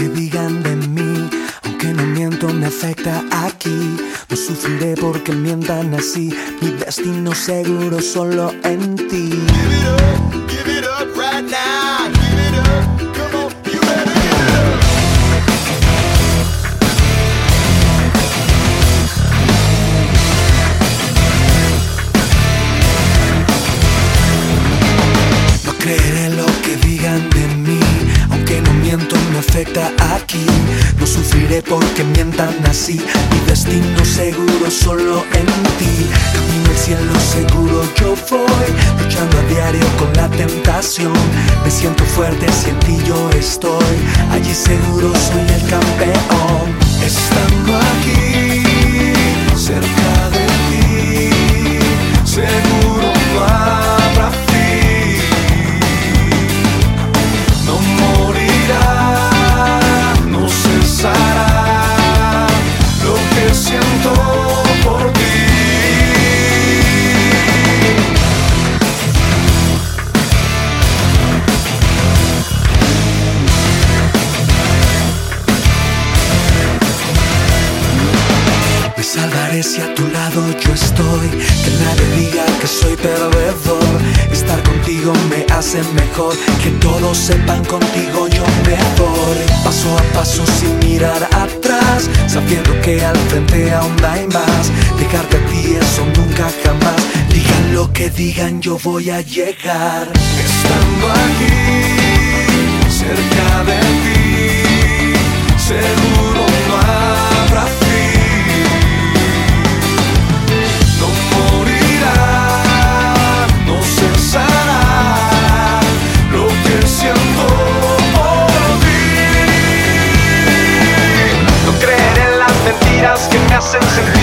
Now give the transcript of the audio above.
que digan de mí, aunque no miento me afecta aquí. No sufriré porque mientan así, mi destino seguro solo en ti. Afecta aquí. No sufriré porque mientan así, mi destino seguro solo en ti. Camino al cielo seguro yo voy, luchando a diario con la tentación. Me siento fuerte si en ti yo estoy, allí seguro soy el campeón. Estando si a tu lado yo estoy. Que nadie diga que soy perdedor. Estar contigo me hace mejor. Que todos sepan contigo yo me voy. Paso a paso sin mirar atrás. Sabiendo que al frente aún hay más. Dejarte a ti eso nunca jamás. Digan lo que digan, yo voy a llegar. Estando aquí, cerca de ti. Seguro no habrá mentiras que me